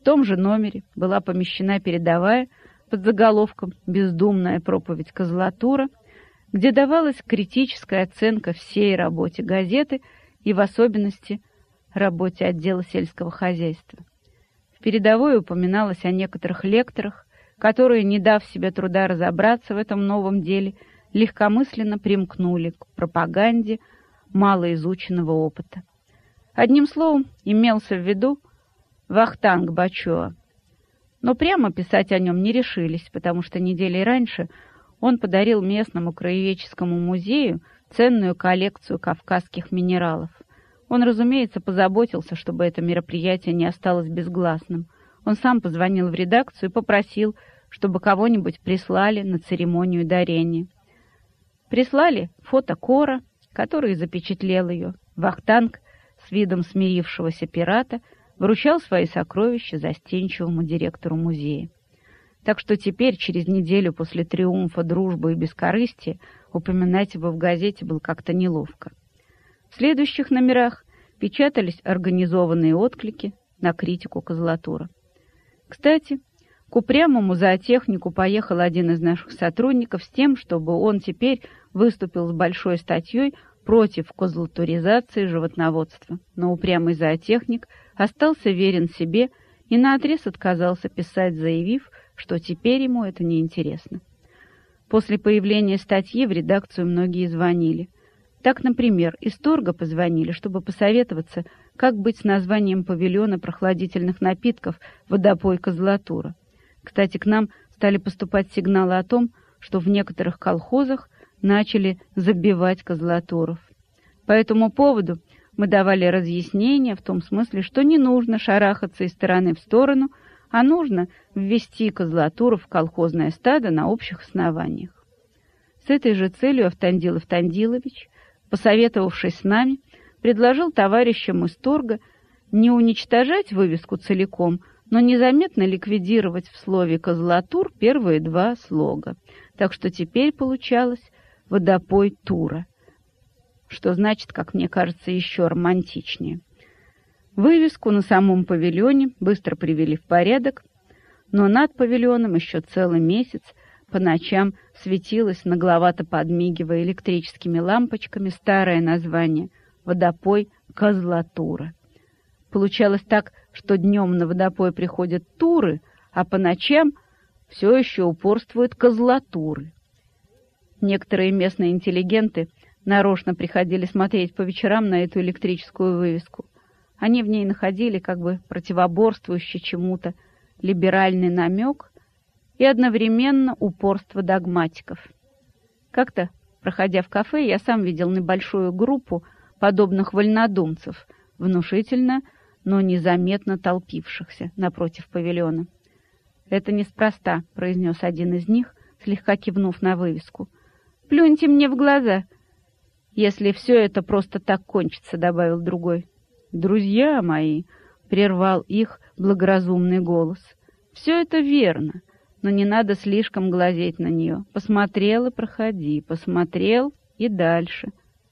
В том же номере была помещена передовая под заголовком «Бездумная проповедь Козлатура», где давалась критическая оценка всей работе газеты и в особенности работе отдела сельского хозяйства. В передовой упоминалось о некоторых лекторах, которые, не дав себе труда разобраться в этом новом деле, легкомысленно примкнули к пропаганде малоизученного опыта. Одним словом, имелся в виду Вахтанг Бачоа. Но прямо писать о нем не решились, потому что недели раньше он подарил местному краеведческому музею ценную коллекцию кавказских минералов. Он, разумеется, позаботился, чтобы это мероприятие не осталось безгласным. Он сам позвонил в редакцию и попросил, чтобы кого-нибудь прислали на церемонию дарения. Прислали фото Кора, который запечатлел ее. Вахтанг с видом смирившегося пирата вручал свои сокровища застенчивому директору музея. Так что теперь, через неделю после триумфа дружбы и бескорыстия, упоминать его в газете было как-то неловко. В следующих номерах печатались организованные отклики на критику Козлатура. Кстати, к упрямому зоотехнику поехал один из наших сотрудников с тем, чтобы он теперь выступил с большой статьей против козлатуризации животноводства. Но упрямый зоотехник остался верен себе и наотрез отказался писать, заявив, что теперь ему это неинтересно. После появления статьи в редакцию многие звонили. Так, например, из торга позвонили, чтобы посоветоваться, как быть с названием павильона прохладительных напитков «Водопой Козлатура». Кстати, к нам стали поступать сигналы о том, что в некоторых колхозах начали забивать козлатуров. По этому поводу мы давали разъяснения в том смысле, что не нужно шарахаться из стороны в сторону, а нужно ввести козлатуру в колхозное стадо на общих основаниях. С этой же целью Автандил Автандилович, посоветовавшись с нами, предложил товарищам из торга не уничтожать вывеску целиком, но незаметно ликвидировать в слове «козлатур» первые два слога. Так что теперь получалось «водопой тура», что значит, как мне кажется, еще романтичнее. Вывеску на самом павильоне быстро привели в порядок, но над павильоном еще целый месяц по ночам светилось, нагловато подмигивая электрическими лампочками, старое название «Водопой Козлатура». Получалось так, что днем на водопой приходят туры, а по ночам все еще упорствуют козлатуры. Некоторые местные интеллигенты нарочно приходили смотреть по вечерам на эту электрическую вывеску. Они в ней находили как бы противоборствующий чему-то либеральный намек и одновременно упорство догматиков. Как-то, проходя в кафе, я сам видел небольшую группу подобных вольнодумцев, внушительно но незаметно толпившихся напротив павильона. «Это неспроста», — произнес один из них, слегка кивнув на вывеску. «Плюньте мне в глаза!» «Если все это просто так кончится», — добавил другой. «Друзья мои!» — прервал их благоразумный голос. «Все это верно, но не надо слишком глазеть на нее. Посмотрел и проходи, посмотрел и дальше».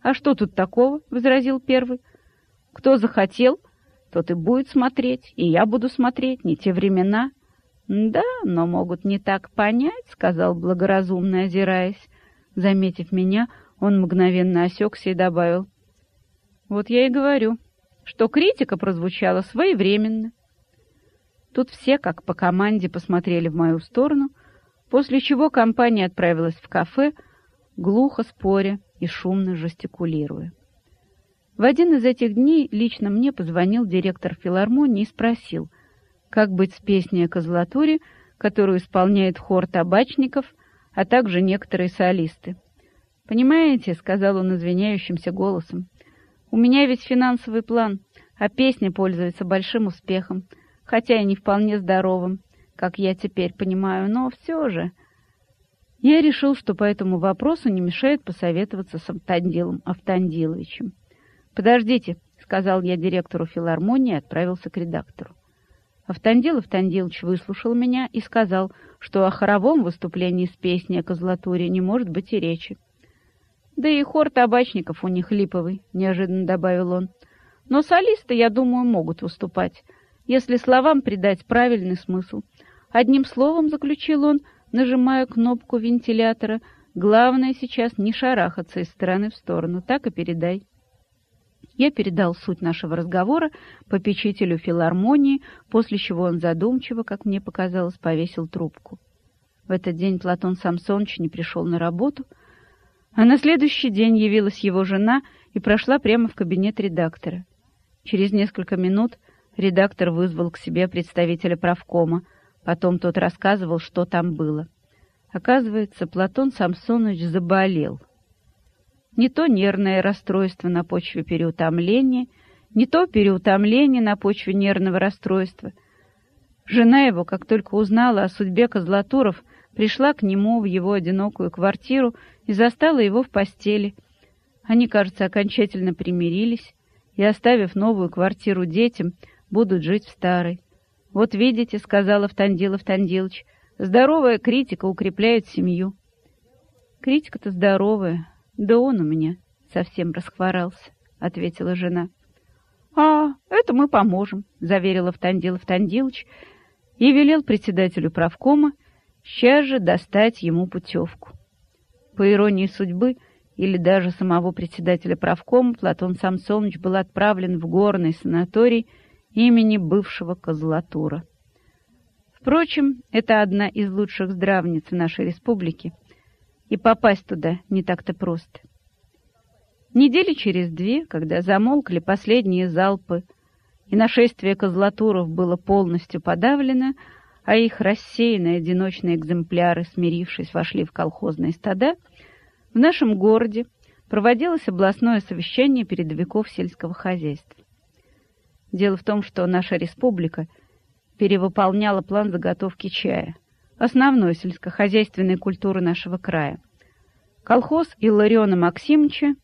«А что тут такого?» — возразил первый. «Кто захотел, тот и будет смотреть, и я буду смотреть, не те времена. Да, но могут не так понять, сказал благоразумно, озираясь. Заметив меня, он мгновенно осекся и добавил. Вот я и говорю, что критика прозвучала своевременно. Тут все, как по команде, посмотрели в мою сторону, после чего компания отправилась в кафе, глухо споря и шумно жестикулируя. В один из этих дней лично мне позвонил директор филармонии и спросил, как быть с песней о Козлатуре, которую исполняет хор табачников, а также некоторые солисты. «Понимаете», — сказал он извиняющимся голосом, — «у меня ведь финансовый план, а песня пользуется большим успехом, хотя и не вполне здоровым, как я теперь понимаю, но все же...» Я решил, что по этому вопросу не мешает посоветоваться с Автандилом Автандиловичем. «Подождите», — сказал я директору филармонии и отправился к редактору. Автандил Автандилович выслушал меня и сказал, что о хоровом выступлении с песней о козлатуре не может быть и речи. «Да и хор табачников у них липовый», — неожиданно добавил он. «Но солисты, я думаю, могут выступать. если словам придать правильный смысл. Одним словом, заключил он, нажимая кнопку вентилятора, главное сейчас не шарахаться из стороны в сторону, так и передай. Я передал суть нашего разговора попечителю филармонии, после чего он задумчиво, как мне показалось, повесил трубку. В этот день Платон Самсонович не пришел на работу, а на следующий день явилась его жена и прошла прямо в кабинет редактора. Через несколько минут редактор вызвал к себе представителя правкома, потом тот рассказывал, что там было. Оказывается, Платон Самсонович заболел — не то нервное расстройство на почве переутомления, не то переутомление на почве нервного расстройства. Жена его, как только узнала о судьбе Козлатуров, пришла к нему в его одинокую квартиру и застала его в постели. Они, кажется, окончательно примирились и, оставив новую квартиру детям, будут жить в старой. «Вот видите», — сказала Втандилов Тандилович, — «здоровая критика укрепляет семью». Критика-то здоровая, «Да он у меня совсем расхворался», — ответила жена. «А, это мы поможем», — заверила Втандилов Тандилович и велел председателю правкома сейчас же достать ему путевку. По иронии судьбы или даже самого председателя правкома, Платон Самсонович был отправлен в горный санаторий имени бывшего Козлатура. Впрочем, это одна из лучших здравниц нашей республике — и попасть туда не так-то просто. Недели через две, когда замолкли последние залпы, и нашествие козлатуров было полностью подавлено, а их рассеянные одиночные экземпляры, смирившись, вошли в колхозные стада, в нашем городе проводилось областное совещание передовиков сельского хозяйства. Дело в том, что наша республика перевыполняла план заготовки чая — основной сельскохозяйственной культуры нашего края. Колхоз Иллариона Максимовича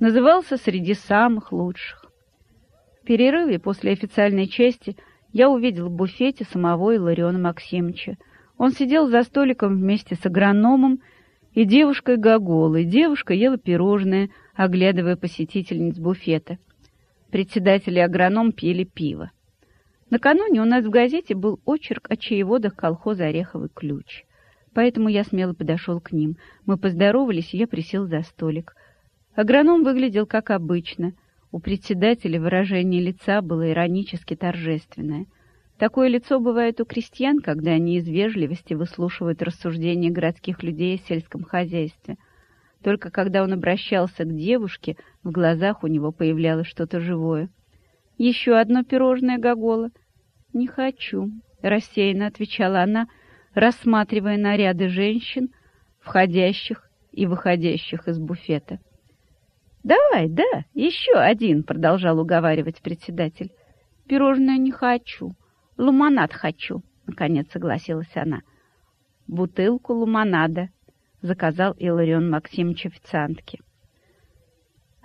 назывался среди самых лучших. В перерыве после официальной части я увидел в буфете самого Иллариона Максимовича. Он сидел за столиком вместе с агрономом и девушкой Гоголой. Девушка ела пирожное, оглядывая посетительниц буфета. Председатель и агроном пили пиво. Накануне у нас в газете был очерк о чаеводах колхоза «Ореховый ключ». Поэтому я смело подошел к ним. Мы поздоровались, и я присел за столик. Агроном выглядел как обычно. У председателя выражение лица было иронически торжественное. Такое лицо бывает у крестьян, когда они из вежливости выслушивают рассуждения городских людей о сельском хозяйстве. Только когда он обращался к девушке, в глазах у него появлялось что-то живое. Еще одно пирожное Гогола. Не хочу, рассеянно отвечала она, рассматривая наряды женщин, входящих и выходящих из буфета. Давай, да, еще один, продолжал уговаривать председатель. Пирожное не хочу, лумонад хочу, наконец согласилась она. Бутылку лумонада, заказал Иларион Максимович официантке.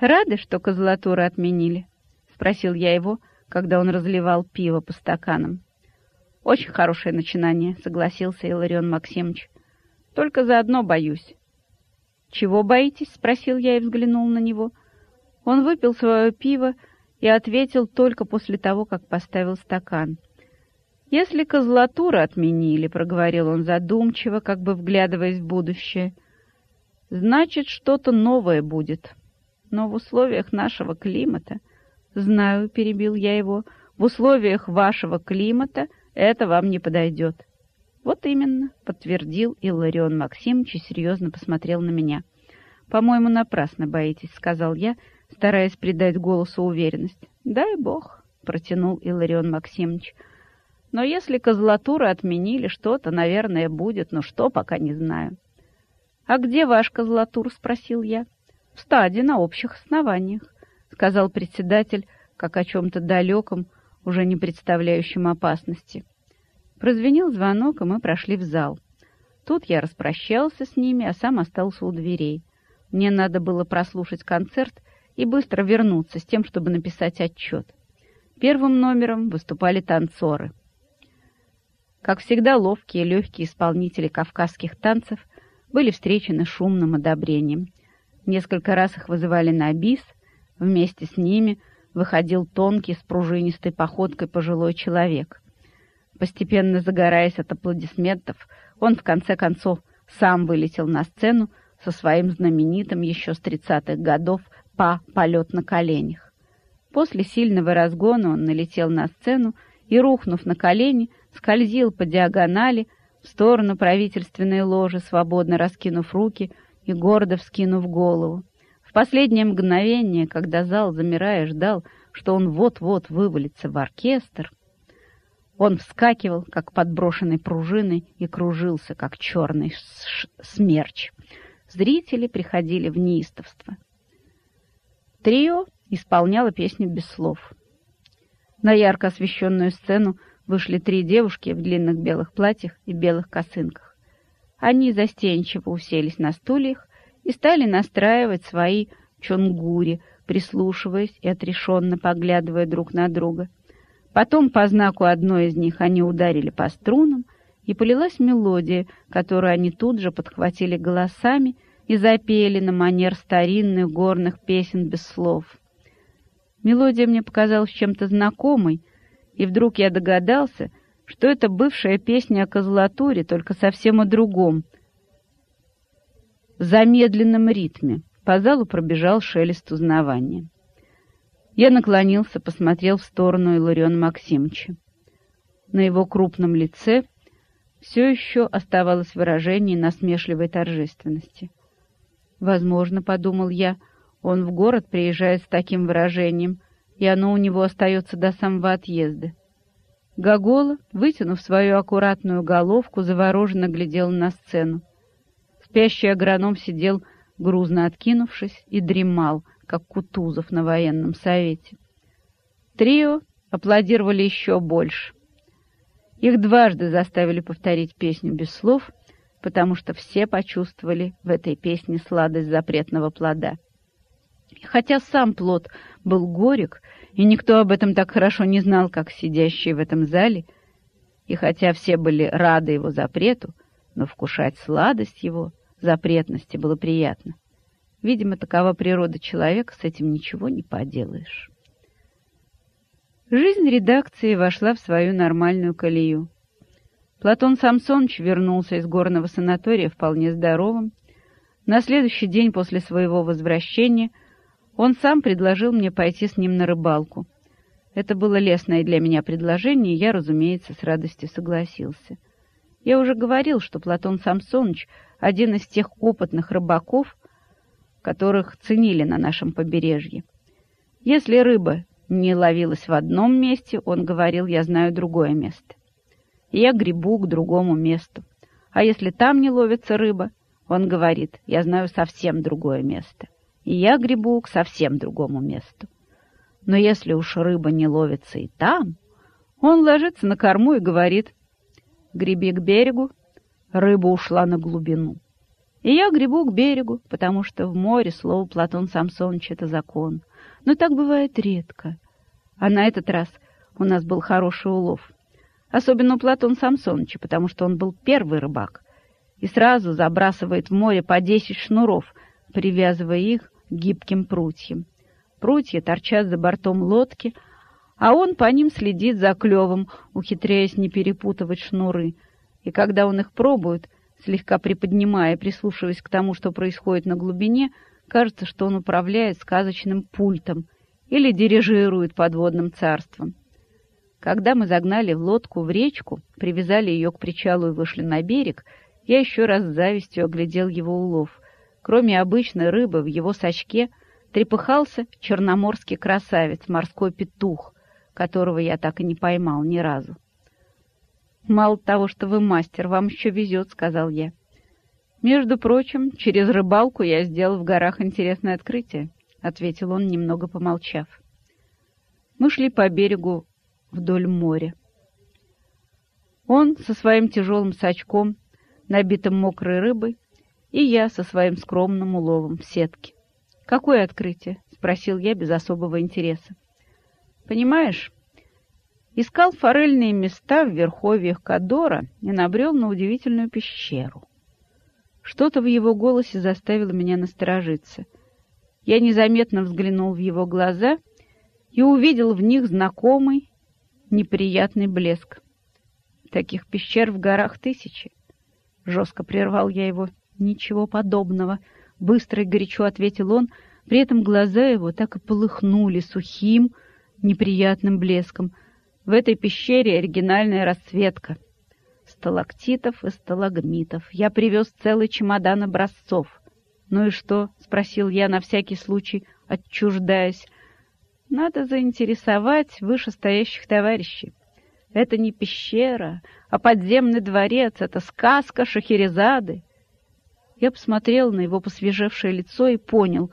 Рады, что козлатуры отменили? Спросил я его, когда он разливал пиво по стаканам. Очень хорошее начинание, согласился Иларион Максимович. Только заодно боюсь. Чего боитесь? спросил я и взглянул на него. Он выпил свое пиво и ответил только после того, как поставил стакан. Если козлатуры отменили, проговорил он задумчиво, как бы вглядываясь в будущее, значит, что-то новое будет. Но в условиях нашего климата «Знаю», — перебил я его, — «в условиях вашего климата это вам не подойдет». «Вот именно», — подтвердил Илларион Максимович и серьезно посмотрел на меня. «По-моему, напрасно боитесь», — сказал я, стараясь придать голосу уверенность. «Дай бог», — протянул Илларион Максимович. «Но если козлатуры отменили, что-то, наверное, будет, но что, пока не знаю». «А где ваш козлатур?» — спросил я. «В стаде на общих основаниях сказал председатель, как о чем-то далеком, уже не представляющем опасности. Прозвенел звонок, и мы прошли в зал. Тут я распрощался с ними, а сам остался у дверей. Мне надо было прослушать концерт и быстро вернуться с тем, чтобы написать отчет. Первым номером выступали танцоры. Как всегда, ловкие легкие исполнители кавказских танцев были встречены шумным одобрением. Несколько раз их вызывали на бис — Вместе с ними выходил тонкий, с пружинистой походкой пожилой человек. Постепенно загораясь от аплодисментов, он в конце концов сам вылетел на сцену со своим знаменитым еще с тридцатых годов «Па. Полет на коленях». После сильного разгона он налетел на сцену и, рухнув на колени, скользил по диагонали в сторону правительственной ложи, свободно раскинув руки и гордо вскинув голову. В последнее мгновение, когда зал, замирая, ждал, что он вот-вот вывалится в оркестр, он вскакивал, как подброшенный пружиной, и кружился, как черный смерч. Зрители приходили в неистовство. Трио исполняло песню без слов. На ярко освещенную сцену вышли три девушки в длинных белых платьях и белых косынках. Они застенчиво уселись на стульях и стали настраивать свои чонгури, прислушиваясь и отрешенно поглядывая друг на друга. Потом по знаку одной из них они ударили по струнам, и полилась мелодия, которую они тут же подхватили голосами и запели на манер старинных горных песен без слов. Мелодия мне показалась чем-то знакомой, и вдруг я догадался, что это бывшая песня о козлатуре, только совсем о другом, замедленном ритме. По залу пробежал шелест узнавания. Я наклонился, посмотрел в сторону Илариона Максимовича. На его крупном лице все еще оставалось выражение насмешливой торжественности. Возможно, подумал я, он в город приезжает с таким выражением, и оно у него остается до самого отъезда. Гогола, вытянув свою аккуратную головку, завороженно глядел на сцену. Спящий агроном сидел, грузно откинувшись, и дремал, как Кутузов на военном совете. Трио аплодировали еще больше. Их дважды заставили повторить песню без слов, потому что все почувствовали в этой песне сладость запретного плода. И хотя сам плод был горек, и никто об этом так хорошо не знал, как сидящие в этом зале, и хотя все были рады его запрету, но вкушать сладость его запретности было приятно. Видимо, такова природа человека, с этим ничего не поделаешь. Жизнь редакции вошла в свою нормальную колею. Платон Самсонович вернулся из горного санатория вполне здоровым. На следующий день после своего возвращения он сам предложил мне пойти с ним на рыбалку. Это было лестное для меня предложение, и я, разумеется, с радостью согласился. Я уже говорил, что Платон Самсонович — один из тех опытных рыбаков, которых ценили на нашем побережье. Если рыба не ловилась в одном месте, он говорил, я знаю другое место. Я гребу к другому месту. А если там не ловится рыба, он говорит, я знаю совсем другое место. И я гребу к совсем другому месту. Но если уж рыба не ловится и там, он ложится на корму и говорит, греби к берегу, рыба ушла на глубину. И я гребу к берегу, потому что в море слово Платон Самсонович — это закон. Но так бывает редко. А на этот раз у нас был хороший улов. Особенно у Платона Самсоновича, потому что он был первый рыбак. И сразу забрасывает в море по десять шнуров, привязывая их гибким прутьям. Прутья торчат за бортом лодки, а он по ним следит за клевом, ухитряясь не перепутывать шнуры. И когда он их пробует — слегка приподнимая, прислушиваясь к тому, что происходит на глубине, кажется, что он управляет сказочным пультом или дирижирует подводным царством. Когда мы загнали лодку в речку, привязали ее к причалу и вышли на берег, я еще раз с завистью оглядел его улов. Кроме обычной рыбы в его сачке трепыхался черноморский красавец, морской петух, которого я так и не поймал ни разу. «Мало того, что вы мастер, вам еще везет», — сказал я. «Между прочим, через рыбалку я сделал в горах интересное открытие», — ответил он, немного помолчав. Мы шли по берегу вдоль моря. Он со своим тяжелым сачком, набитым мокрой рыбой, и я со своим скромным уловом в сетке. «Какое открытие?» — спросил я без особого интереса. «Понимаешь, Искал форельные места в верховьях Кадора и набрел на удивительную пещеру. Что-то в его голосе заставило меня насторожиться. Я незаметно взглянул в его глаза и увидел в них знакомый неприятный блеск. Таких пещер в горах тысячи. Жестко прервал я его. Ничего подобного. Быстро и горячо ответил он. При этом глаза его так и полыхнули сухим, неприятным блеском. В этой пещере оригинальная расцветка. Сталактитов и сталагмитов. Я привез целый чемодан образцов. «Ну и что?» — спросил я на всякий случай, отчуждаясь. «Надо заинтересовать вышестоящих товарищей. Это не пещера, а подземный дворец, это сказка Шахерезады». Я посмотрел на его посвежевшее лицо и понял,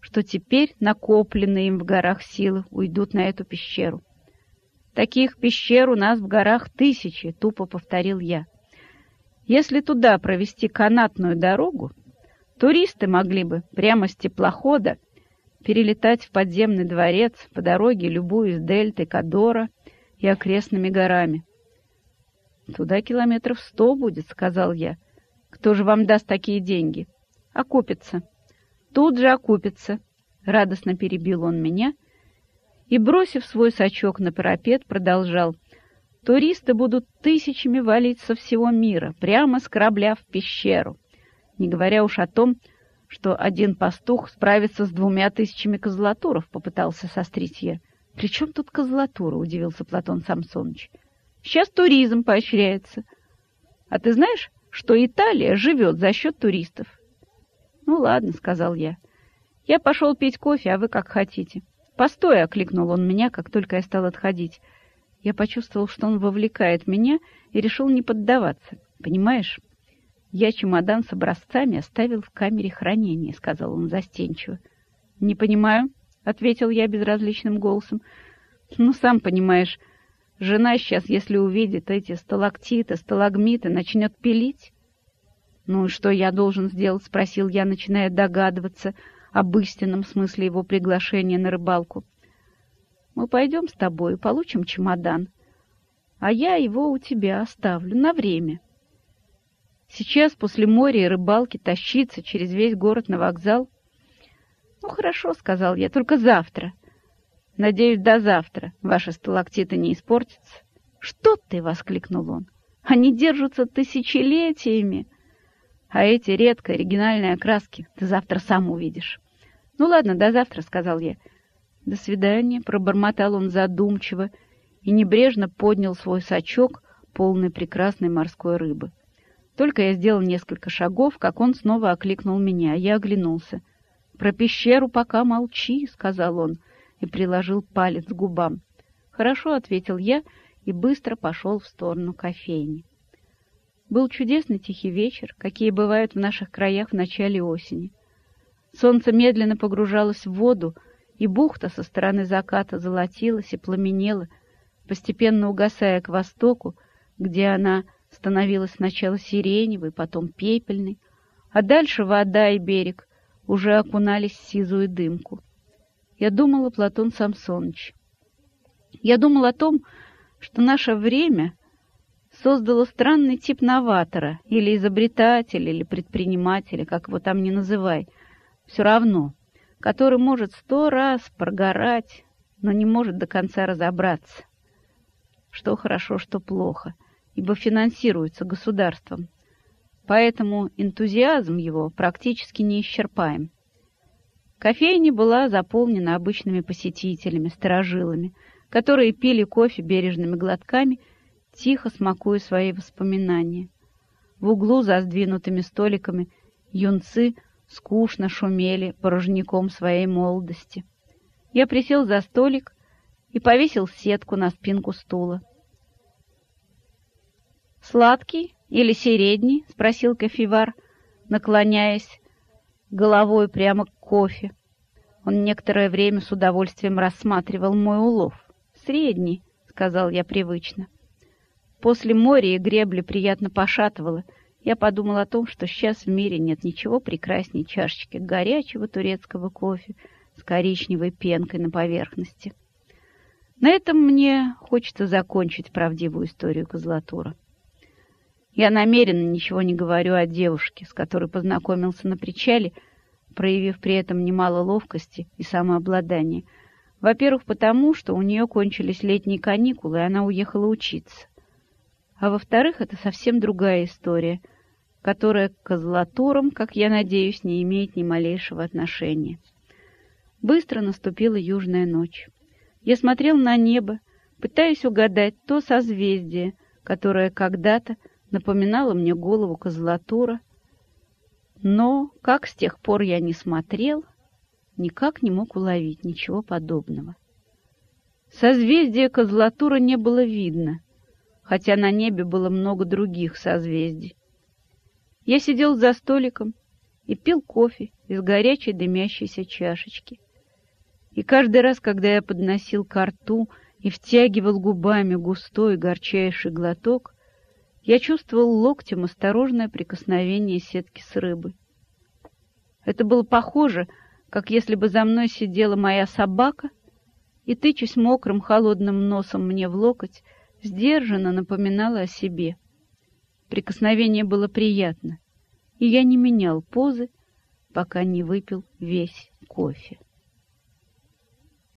что теперь накопленные им в горах силы уйдут на эту пещеру. «Таких пещер у нас в горах тысячи», — тупо повторил я. «Если туда провести канатную дорогу, Туристы могли бы прямо с теплохода перелетать в подземный дворец по дороге, любуясь дельтой Кадора и окрестными горами. «Туда километров сто будет», — сказал я. «Кто же вам даст такие деньги?» «Окупится». «Тут же окупится», — радостно перебил он меня и, бросив свой сачок на парапет, продолжал. «Туристы будут тысячами валить со всего мира, прямо с корабля в пещеру не говоря уж о том, что один пастух справится с двумя тысячами козлатуров, попытался сострить я. — При чем тут козлатура? — удивился Платон Самсонович. — Сейчас туризм поощряется. А ты знаешь, что Италия живет за счет туристов? — Ну ладно, — сказал я. — Я пошел пить кофе, а вы как хотите. — Постой, — окликнул он меня, как только я стал отходить. Я почувствовал, что он вовлекает меня, и решил не поддаваться. Понимаешь? «Я чемодан с образцами оставил в камере хранения», — сказал он застенчиво. «Не понимаю», — ответил я безразличным голосом. «Ну, сам понимаешь, жена сейчас, если увидит эти сталактиты, сталагмиты, начнет пилить». «Ну и что я должен сделать?» — спросил я, начиная догадываться об истинном смысле его приглашения на рыбалку. «Мы пойдем с тобой и получим чемодан, а я его у тебя оставлю на время». Сейчас, после моря и рыбалки, тащиться через весь город на вокзал? Ну, хорошо, — сказал я, — только завтра. Надеюсь, до завтра ваши сталактиты не испортятся. Что ты? — воскликнул он. Они держатся тысячелетиями. А эти редко оригинальные окраски ты завтра сам увидишь. Ну ладно, до завтра, — сказал я. До свидания, — пробормотал он задумчиво и небрежно поднял свой сачок, полный прекрасной морской рыбы. Только я сделал несколько шагов, как он снова окликнул меня. Я оглянулся. «Про пещеру пока молчи», — сказал он, и приложил палец к губам. «Хорошо», — ответил я и быстро пошел в сторону кофейни. Был чудесный тихий вечер, какие бывают в наших краях в начале осени. Солнце медленно погружалось в воду, и бухта со стороны заката золотилась и пламенела, постепенно угасая к востоку, где она становилась сначала сиреневой, потом пепельной, а дальше вода и берег уже окунались в сизую дымку. Я думала, Платон Самсоныч. Я думал о том, что наше время создало странный тип новатора, или изобретателя, или предпринимателя, как его там ни называй, все равно, который может сто раз прогорать, но не может до конца разобраться, что хорошо, что плохо — ибо финансируется государством. Поэтому энтузиазм его практически неисчерпаем. Кофейня была заполнена обычными посетителями, сторожилами, которые пили кофе бережными глотками, тихо смакуя свои воспоминания. В углу за сдвинутыми столиками юнцы скучно шумели порожняком своей молодости. Я присел за столик и повесил сетку на спинку стула. «Сладкий или средний?» — спросил кофевар, наклоняясь головой прямо к кофе. Он некоторое время с удовольствием рассматривал мой улов. «Средний», — сказал я привычно. После моря и гребли приятно пошатывало. Я подумал о том, что сейчас в мире нет ничего прекраснее чашечки горячего турецкого кофе с коричневой пенкой на поверхности. На этом мне хочется закончить правдивую историю Козлатура. Я намеренно ничего не говорю о девушке, с которой познакомился на причале, проявив при этом немало ловкости и самообладания. Во-первых, потому что у нее кончились летние каникулы, и она уехала учиться. А во-вторых, это совсем другая история, которая к козлатурам, как я надеюсь, не имеет ни малейшего отношения. Быстро наступила южная ночь. Я смотрел на небо, пытаясь угадать то созвездие, которое когда-то напоминало мне голову козлатура, но, как с тех пор я не смотрел, никак не мог уловить ничего подобного. Созвездия Козлатура не было видно, хотя на небе было много других созвездий. Я сидел за столиком и пил кофе из горячей дымящейся чашечки. И каждый раз, когда я подносил ко рту и втягивал губами густой горчайший глоток, я чувствовал локтем осторожное прикосновение сетки с рыбой. Это было похоже как если бы за мной сидела моя собака и, тычась мокрым холодным носом мне в локоть, сдержанно напоминала о себе. Прикосновение было приятно, и я не менял позы, пока не выпил весь кофе.